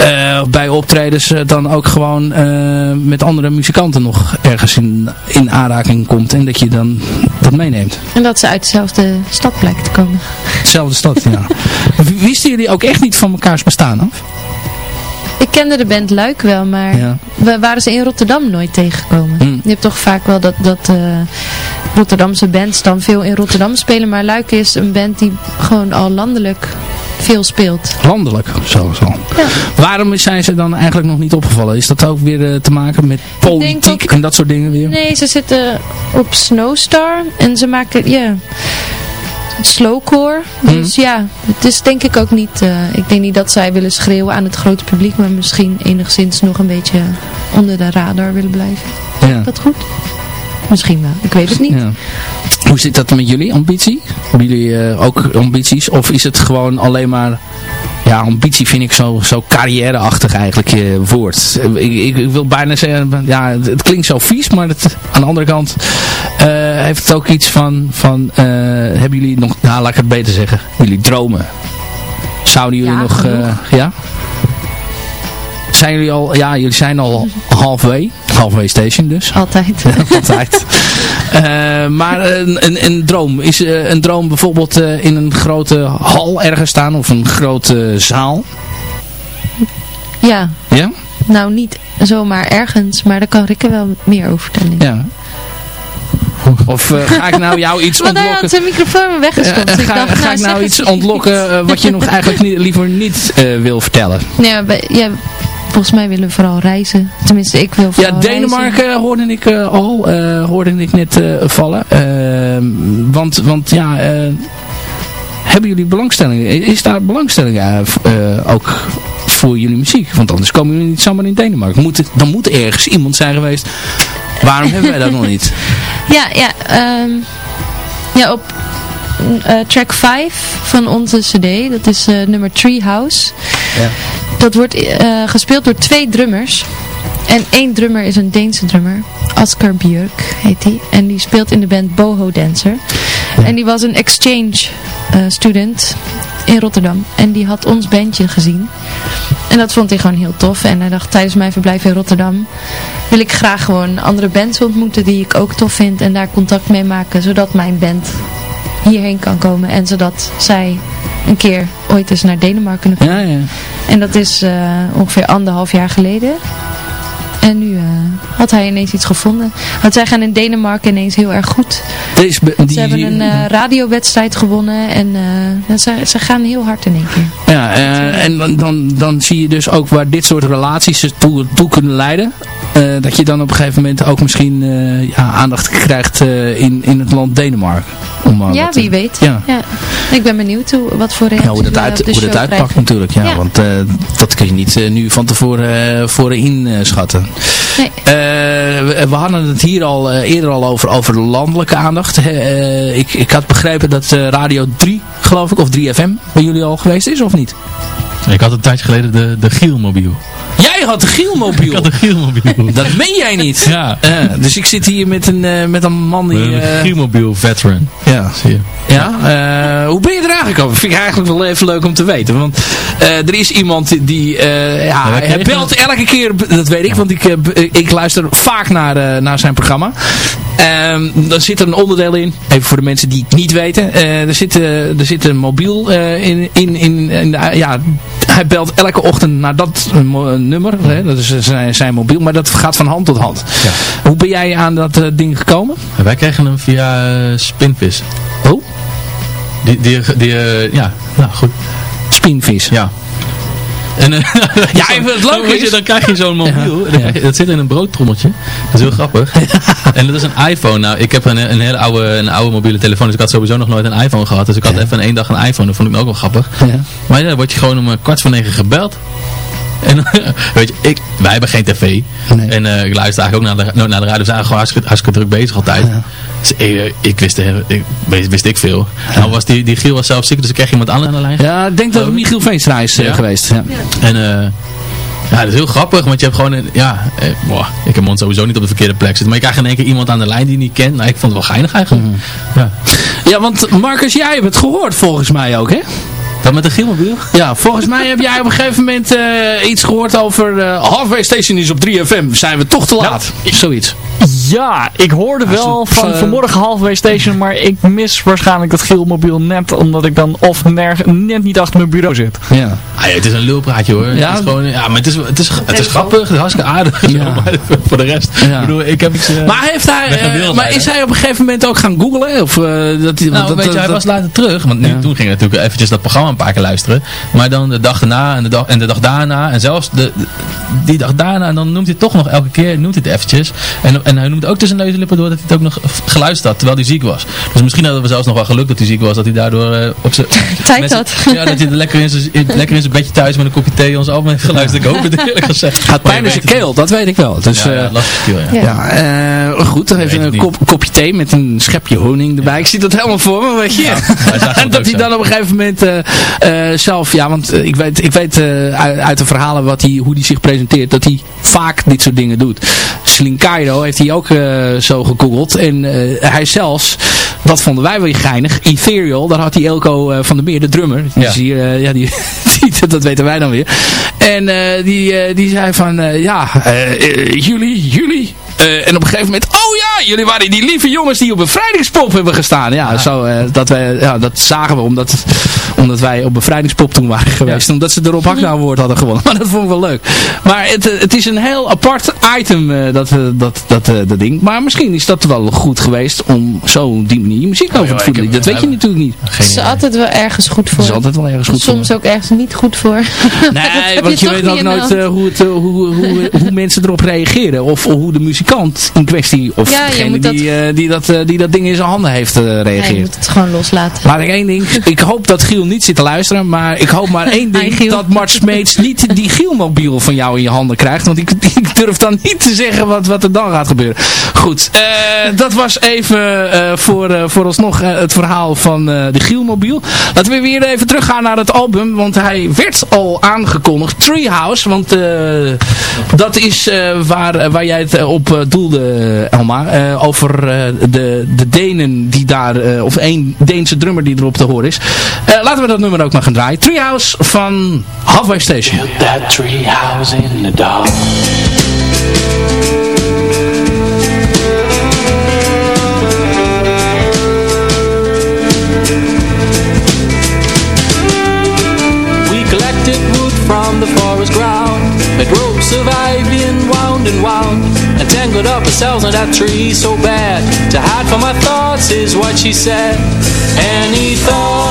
eh, bij optredens eh, dan ook gewoon eh, met andere muzikanten nog ergens in, in aanraking komt. En dat je dan dat meeneemt. En dat ze uit dezelfde stad blijkt te komen. Dezelfde stad, ja. Wisten jullie ook echt niet van mekaars bestaan af? Ik kende de band Luik wel, maar Ja. we waren ze in Rotterdam nooit tegengekomen. Hmm. Je hebt toch vaak wel dat, dat Rotterdamse bands dan veel in Rotterdam spelen, maar Luik is een band die gewoon al landelijk veel speelt. Landelijk, sowieso. Ja. Waarom zijn ze dan eigenlijk nog niet opgevallen? Is dat ook weer eh, te maken met politiek ook- en dat soort dingen weer? Nee, ze zitten op Snowstar en ze maken, ja, slowcore. Dus ja, het is denk ik ook niet, eh, ik denk niet dat zij willen schreeuwen aan het grote publiek, maar misschien enigszins nog een beetje onder de radar willen blijven. Ja. Dat goed? Misschien wel, ik weet het niet. Ja. Hoe zit dat met jullie ambitie? Hebben jullie eh, ook ambities? Of is het gewoon alleen maar... Ja, ambitie vind ik zo, zo carrièreachtig eigenlijk eh, woord. Ik, ik, ik wil bijna zeggen, ja, het, het klinkt zo vies, maar het, aan de andere kant eh, heeft het ook iets van, van hebben jullie nog, nou laat ik het beter zeggen, jullie dromen. Zouden jullie Ja, nog, ja? Zijn jullie al, ja, jullie zijn al halfway, halfway station dus. Altijd. Altijd. Eh, maar een, een, een droom. Is eh, een droom bijvoorbeeld eh, in een grote hal ergens staan of een grote zaal? Ja, Ja? nou niet zomaar ergens, maar daar kan Rikke wel meer over vertellen. Ja. Of ga ik nou jou iets Want hij had ontlokken? zijn microfoon weggestopt. Eh, dus ga, dacht, ga nou, ik nou iets ontlokken wat je nog eigenlijk niet, liever niet wil vertellen? Nee, wij- ja, volgens mij willen we vooral reizen. Tenminste, ik wil Ja, vooral reizen. Denemarken hoorde ik eh, al, eh, hoorde ik net eh, vallen. Ehm, want, want ja, eh, hebben jullie belangstelling? Is daar belangstelling eh, eh, ook voor jullie muziek? Want anders komen jullie niet zomaar in Denemarken. Moet dan moet er ergens iemand zijn geweest. Waarom hebben wij dat nog niet? Ja, ja, ehm, ja op eh, track 5 van onze cd, dat is eh, nummer Treehouse. Ja. Dat wordt eh, gespeeld door twee drummers. En één drummer is een Deense drummer. Askar Björk heet hij. En die speelt in de band Boho Dancer. En die was een exchange eh, student in Rotterdam. En die had ons bandje gezien. En dat vond hij gewoon heel tof. En hij dacht tijdens mijn verblijf in Rotterdam wil ik graag gewoon andere bands ontmoeten die ik ook tof vind. En daar contact mee maken. Zodat mijn band hierheen kan komen. En zodat zij een keer ooit eens naar Denemarken kunnen Ja, ja. en dat is eh, ongeveer anderhalf jaar geleden. En nu eh, had hij ineens iets gevonden. Want zij gaan in Denemarken ineens heel erg goed. Deze, die, Ze hebben een eh, radiowedstrijd gewonnen. En ze, ze gaan heel hard in één keer. ja, en dan, dan, dan zie je dus ook waar dit soort relaties toe, toe kunnen leiden. Dat je dan op een gegeven moment ook misschien ja, aandacht krijgt in, in het land Denemarken. Om, ja, wie weet. Ja. ja. Ik ben benieuwd hoe, wat voor reactie ja, hoe dat, uit, hoe dat uitpakt natuurlijk. Ja, Want dat kun je niet nu van tevoren voor inschatten. Nee. we hadden het hier al eerder al over, over de landelijke aandacht. ik, ik had begrepen dat Radio 3, geloof ik, of 3FM bij jullie al geweest is, of niet? Ik had een tijdje geleden de, de Gielmobiel. Jij had een Gielmobiel? ik had een Gielmobiel. Dat meen jij niet? Ja. Uh, dus ik zit hier met een, uh, met een man die... Een uh, Gielmobiel veteran. Ja. Zie je. Ja? hoe ben je er eigenlijk over? Vind ik eigenlijk wel even leuk om te weten. Want er is iemand die... ja, hij belt elke keer... Dat weet ik, want ik, ik luister vaak naar, naar zijn programma. Um, daar zit er een onderdeel in. Even voor de mensen die het niet weten. er, zit, er zit een mobiel in, in, in, in ja, hij belt elke ochtend naar dat nummer. Hè? Dat is zijn, zijn mobiel. Maar dat gaat van hand tot hand. Ja. Hoe ben jij aan dat uh, ding gekomen? wij kregen hem via uh, Spinvis. Oh? Die, die, die uh, ja, nou goed. Spinvis? Ja. En, uh, ja, even het leuk is... Je, dan krijg je zo'n mobiel. Ja. dat zit in een broodtrommeltje. Dat is heel grappig. en dat is een iPhone. Nou, ik heb een, een hele oude, een oude mobiele telefoon. Dus ik had sowieso nog nooit een iPhone gehad. Dus ik had even in één dag een iPhone. Dat vond ik ook wel grappig. Maar ja, dan word je gewoon om kwart voor negen gebeld. En weet je, ik, wij hebben geen tv. En uh, ik luister eigenlijk ook naar de, naar de radio. We zijn gewoon hartstikke, hartstikke druk bezig altijd. Ja. Dus ik, eh, ik, wist, ik, wist ik veel. Nou was die, die Giel was zelf ziek, dus ik kreeg iemand anders aan de lijn. Ja, ik denk dat het oh. Michiel Veenstra is geweest. Ja. En uh, ja, dat is heel grappig, want je hebt gewoon, een, ja, eh, boah, ik heb mond sowieso niet op de verkeerde plek zitten. Maar je krijgt in één keer iemand aan de lijn die je niet kent. Nou, ik vond het wel geinig eigenlijk. Mm. Ja. ja, want Marcus, jij hebt het gehoord volgens mij ook, hè? Dat met de Gielmobiel? Ja, volgens mij heb jij op een gegeven moment uh, iets gehoord over uh, Halfway Station is op 3FM. Zijn we toch te laat? Ja. Zoiets. Ja, ik hoorde wel van uh, vanmorgen Halfway Station, maar ik mis waarschijnlijk dat Gielmobiel net, omdat ik dan of nergens, net niet achter mijn bureau zit. Ja. Ah, ja het is een lulpraatje hoor. Ja, het is gewoon, ja maar het is, het is, het is grappig, het is hartstikke aardig. Ja. maar voor de rest, ja. ik bedoel, ik heb iets... maar heeft hij, maar is hij op een gegeven moment ook gaan googlen? Of, dat, nou, dat, weet je, hij was later terug, want nu, toen ging natuurlijk eventjes dat programma een paar keer luisteren. Maar dan de dag daarna en de dag, en de dag daarna en zelfs de, die dag daarna. En dan noemt hij toch nog elke keer, noemt hij het eventjes. En, en hij noemt ook tussen neus en lippen door dat hij het ook nog geluisterd had terwijl hij ziek was. Dus misschien hadden we zelfs nog wel geluk dat hij ziek was. Dat hij daardoor uh, op zijn... Tijd had. Ja, dat hij lekker in zijn lekker in zijn bedje thuis met een kopje thee ons allemaal heeft geluisterd. Ik hoop het eerlijk gezegd. Gaat pijn in zijn keel, dat weet ik wel. Dus, ja, ja, uh, lastig keel, ja. ja. Uh, goed, dan heeft een kop, kopje thee met een schepje honing erbij. Ik zie dat helemaal voor me, weet je. en dat hij dan op een gegeven moment zelf, ja, want ik weet, ik weet uit, uit, de verhalen wat hij, hoe hij zich presenteert, dat hij vaak dit soort dingen doet. Cairo heeft hij ook zo gegoogeld. En hij zelfs, dat vonden wij wel geinig, Ethereal, daar had hij Elko van der Meer, de drummer. Die ja. Hier, ja, die, die, dat weten wij dan weer. En die, die zei van, ja, jullie, jullie, uh, en op een gegeven moment, oh ja, jullie waren die lieve jongens die op bevrijdingspop hebben gestaan. Ja, Zo, uh, dat, wij, ja dat zagen we omdat, omdat wij op bevrijdingspop toen waren geweest. Ja. Omdat ze de Rob Hakna woord hadden gewonnen. Maar dat vond ik wel leuk. Maar het, het is een heel apart item, uh, dat, dat, dat, dat ding. Maar misschien is dat wel goed geweest om zo die manier muziek over te voelen. Dat weet je natuurlijk niet. Het is altijd wel ergens goed voor. Het is altijd wel ergens goed Soms voor. ook ergens niet goed voor. Nee, want je, je weet ook nooit hoe, het, hoe, hoe, hoe mensen erop reageren. Of hoe de muziek kant in kwestie, of ja, degene die, dat... Uh, die, dat, uh, die dat ding in zijn handen heeft uh, reageerd. Ja, je moet het gewoon loslaten. Ik één ding, ik hoop dat Giel niet zit te luisteren, maar ik hoop maar één ding, dat Mart Smeets niet die Gielmobiel van jou in je handen krijgt, want ik, ik, durf dan niet te zeggen wat, wat er dan gaat gebeuren. Goed, dat was even voor, voor alsnog het verhaal van de Gielmobiel. Laten we weer even teruggaan naar het album, want hij werd al aangekondigd, Treehouse, want dat is waar, waar jij het op doelde uh, Elma, uh, over uh, de, de Denen die daar, of één Deense drummer die erop te horen is. laten we dat nummer ook maar gaan draaien. Treehouse van Halfway Station. That treehouse in the dark. From the forest ground, made ropes of ivy and wound and wound and tangled up ourselves in that tree so bad. To hide from my thoughts is what she said. He thought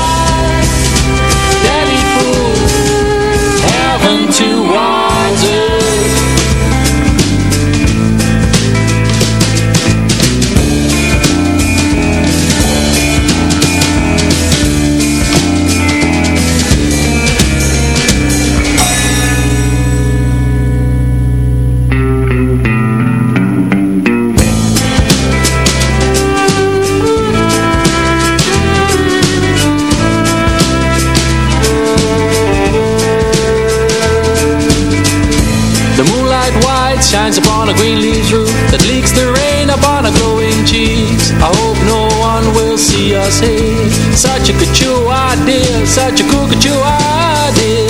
a green leaves roof That leaks the rain upon a glowing cheeks I hope no one will see us here. Such a couture idea, such a cool idea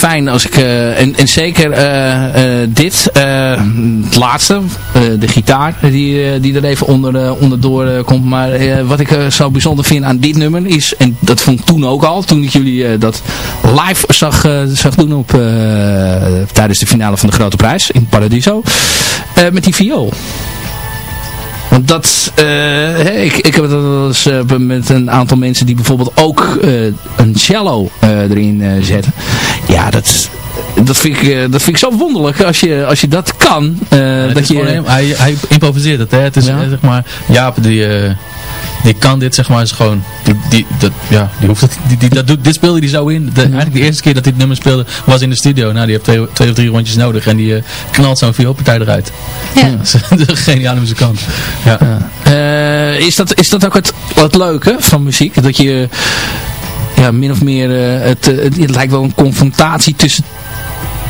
fijn als ik, uh, en, en zeker uh, dit, het laatste, de gitaar die, die er even onder, onderdoor komt. Maar wat ik zo bijzonder vind aan dit nummer is, en dat vond ik toen ook al, toen ik jullie dat live zag, zag doen op, tijdens de finale van de Grote Prijs in Paradiso, met die viool. Want dat, ik, ik heb wel eens uh, met een aantal mensen die bijvoorbeeld ook een cello erin zetten. Ja, dat, dat, vind ik, dat vind ik zo wonderlijk als je, als je dat kan. dat je, hij, hij improviseert het. Hè? Het is ja. zeg maar, Jaap die die kan dit zeg maar is gewoon, die, die, dat, ja, die hoeft het, die, die, dat doet, dit speelde hij zo in. De, eigenlijk de eerste keer dat hij het nummer speelde was in de studio. Nou, die heeft twee, twee of drie rondjes nodig en die uh, knalt zo'n vioolpartij eruit. Ja. ja geniale muzikant. Ja. ja. Uh, is, dat, is dat ook het, het leuke van muziek? Dat je ja, min of meer, uh, het, het, het lijkt wel een confrontatie tussen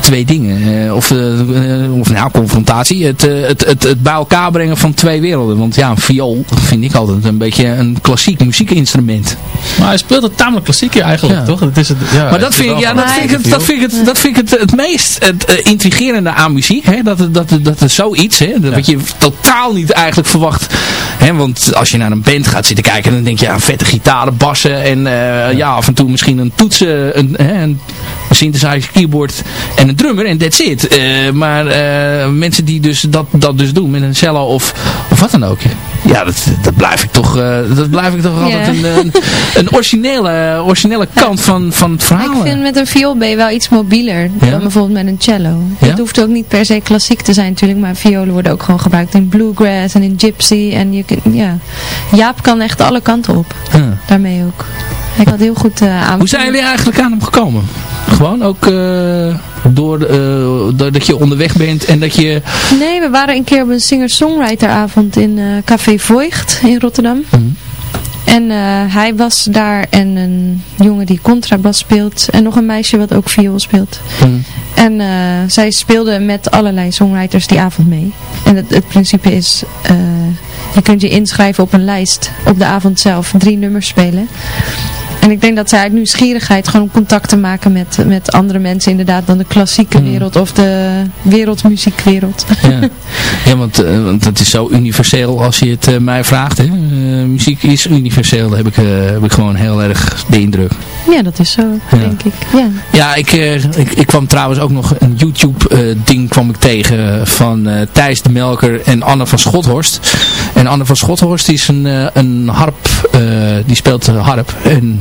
twee dingen. of, of nou, confrontatie. Het, het, het, het bij elkaar brengen van twee werelden. Want ja, een viool vind ik altijd een beetje een klassiek muziekinstrument. Maar hij speelt het tamelijk klassiek eigenlijk, toch? Dat is het, ja, maar dat vind, ik, ja, dat, vind ik het, dat vind ik het, dat vind ik het, het meest het, intrigerende aan muziek. Hè? Dat, dat, dat, dat is zoiets, hè? Dat wat je totaal niet eigenlijk verwacht. Hè? Want als je naar een band gaat zitten kijken, dan denk je, ja, vette gitaren, bassen en uh, ja. ja. af en toe misschien een toetsen, een, een synthesizer, keyboard en een drummer en that's it. Uh, maar mensen die dus dat, dat dus doen met een cello of, of wat dan ook. Ja, dat, dat blijf ik toch, dat blijf ik toch altijd een, een, een, originele, originele kant van, van het verhaal. Ik vind met een viool ben je wel iets mobieler dan bijvoorbeeld met een cello. Het hoeft ook niet per se klassiek te zijn natuurlijk, maar violen worden ook gewoon gebruikt in bluegrass en in gypsy. En je, ja, Jaap kan echt alle kanten op. Daarmee ook. Ik had heel goed uh, aan. Hoe zijn jullie eigenlijk aan hem gekomen? Gewoon ook uh, door, uh, dat je onderweg bent en dat je... Nee, we waren een keer op een singer-songwriteravond in Café Voigt in Rotterdam. Mm En hij was daar en een jongen die contrabas speelt en nog een meisje wat ook viool speelt. Mm En zij speelden met allerlei songwriters die avond mee. En het, het principe is, je kunt je inschrijven op een lijst op de avond zelf, drie nummers spelen. En ik denk dat zij uit nieuwsgierigheid gewoon contact te maken met, met andere mensen inderdaad dan de klassieke hmm. wereld of de wereldmuziekwereld. Ja, ja want, uh, want het is zo universeel als je het uh, mij vraagt. Hè? Uh, muziek is universeel, heb ik, heb ik gewoon heel erg de indruk. Ja, dat is zo, denk ik. Ja, ja ik, ik, ik kwam trouwens ook nog een YouTube ding kwam ik tegen van Thijs de Melker en Anne van Schothorst. En Anne van Schothorst is een, een harp, die speelt harp. En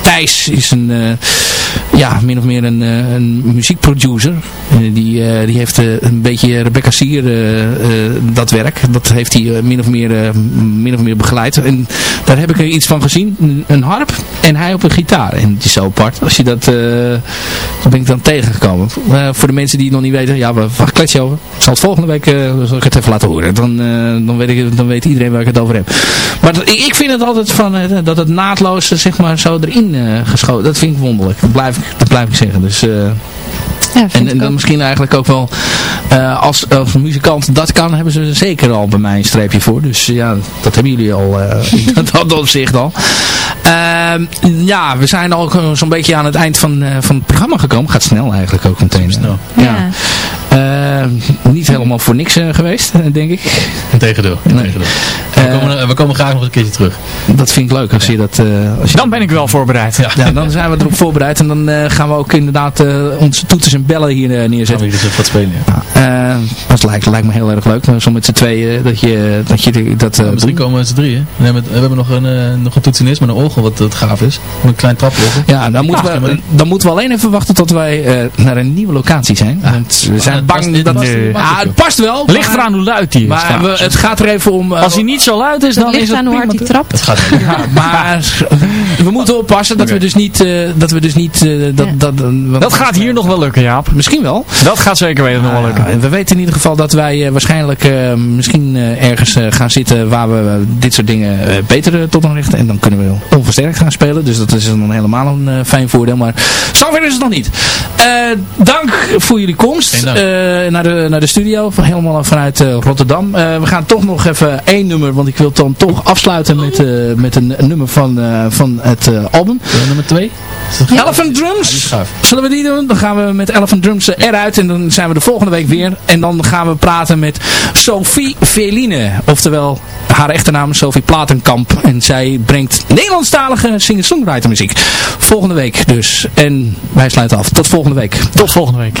Thijs is een, uh, ja, min of meer een, uh, een muziekproducer. Uh, die, die heeft een beetje Rebecca Sier dat werk. Dat heeft hij min, of meer, min of meer begeleid. En daar heb ik er iets van gezien. Een, harp en hij op een gitaar. En het is zo apart. Als je dat, daar ben ik dan tegengekomen. voor de mensen die het nog niet weten, ja, wacht, klets je over. Ik zal het volgende week zal ik het even laten horen. Dan, dan, weet ik, dan weet iedereen waar ik het over heb. Maar ik, ik vind het altijd van, dat het naadloos, zeg maar, zo erin uh, geschoten. Dat vind ik wonderlijk. Dat blijf ik, dat blijf ik zeggen. Dus, uh, ja, en, en dan misschien eigenlijk ook wel, uh, als, als een muzikant dat kan, hebben ze zeker al bij mij een streepje voor. Dus ja, dat hebben jullie al, uh, dat opzicht al. Uh, ja, we zijn al zo'n beetje aan het eind van, van het programma gekomen. Gaat snel eigenlijk ook meteen. Snel. Ja. ja. niet helemaal voor niks geweest, denk ik. Integendeel. Nee. We, komen, we komen graag nog een keertje terug. Dat vind ik leuk als je dat... als je dan ben ik wel voorbereid. Ja. ja. dan zijn we erop voorbereid. En dan gaan we ook inderdaad onze toetsen en bellen hier neerzetten. Gaan we dus wat spelen, ja. dat lijkt, lijkt me heel erg leuk. Zo met z'n tweeën dat je dat... Je, dat uh, drie komen met z'n drieën. We hebben, we hebben nog een, uh, nog een toetsenist met een orgel wat, wat gaaf is. Een klein traporgel. Ja, dan moeten, we, dan moeten we alleen even wachten tot wij uh, naar een nieuwe locatie zijn. Ah, want we zijn bang dat... Nee. Ah, het past wel. Ligt eraan hoe luid die is. Maar we, het gaat er even om... Als hij niet zo luid is, dan is het aan hoe hard hij trapt. Het gaat ja, maar we moeten oppassen dat we dus niet... dat we dus niet dat, dat, dat gaat hier nog wel lukken, Jaap. Misschien wel. Dat gaat zeker weten nog wel lukken. we weten in ieder geval dat wij uh, waarschijnlijk uh, misschien uh, ergens gaan zitten waar we dit soort dingen beter tot aan richten. En dan kunnen we onversterkt gaan spelen. Dus dat is dan helemaal een fijn voordeel. Maar zover is het nog niet. dank voor jullie komst naar, de, naar de studio. Helemaal vanuit Rotterdam. we gaan toch nog even één nummer. Want ik wil dan toch afsluiten met, met een, een, nummer van, van het album. nummer twee? Elephant Drums. Zullen we die doen? Dan gaan we met Elephant Drums eruit. En dan zijn we de volgende week weer. En dan gaan we praten met Sophie Veline. Oftewel, haar echte naam is Sophie Platenkamp. En zij brengt Nederlandstalige singer-songwriter muziek. Volgende week dus. En wij sluiten af. Tot volgende week. Tot volgende week.